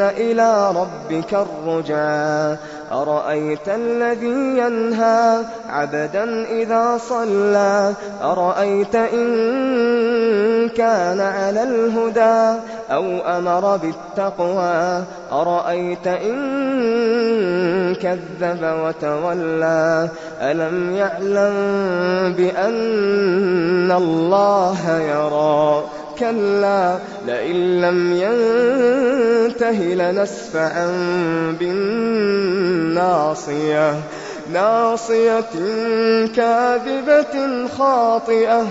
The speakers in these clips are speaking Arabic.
إِلَىٰ رَبِّكَ الرُّجْعَىٰ. أَرَأَيْتَ الَّذِي يَنْهَىٰ عَبْدًا إِذَا صَلَّىٰ؟ أَرَأَيْتَ إِن كَانَ عَلَى الْهُدَىٰ أَوْ أَمَرَ بِالتَّقْوَىٰ؟ أَرَأَيْتَ إِن كَذَّبَ وَتَوَلَّىٰ؟ أَلَمْ يَعْلَم بِأَنَّ اللَّهَ يَرَىٰ؟ كَلَّا لَئِن لَّمْ يَنتَهِ لَنَسْفَعًا بِالنَّاصِيَةِ. نَاصِيَةٍ كَاذِبَةٍ خَاطِئَةٍ.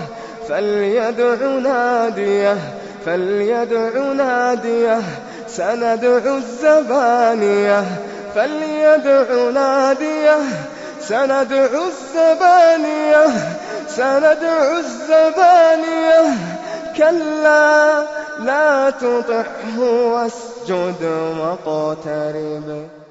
فَلْيَدْعُ نَادِيَهُ سَنَدْعُ الزَّبَانِيَةَ فَلْيَدْعُ نَادِيَهُ. سَنَدْعُ الزَّبَانِيَةَ. كَلَّا لَا تُطِعْهُ وَاسْجُدْ وَاقْتَرِب ۩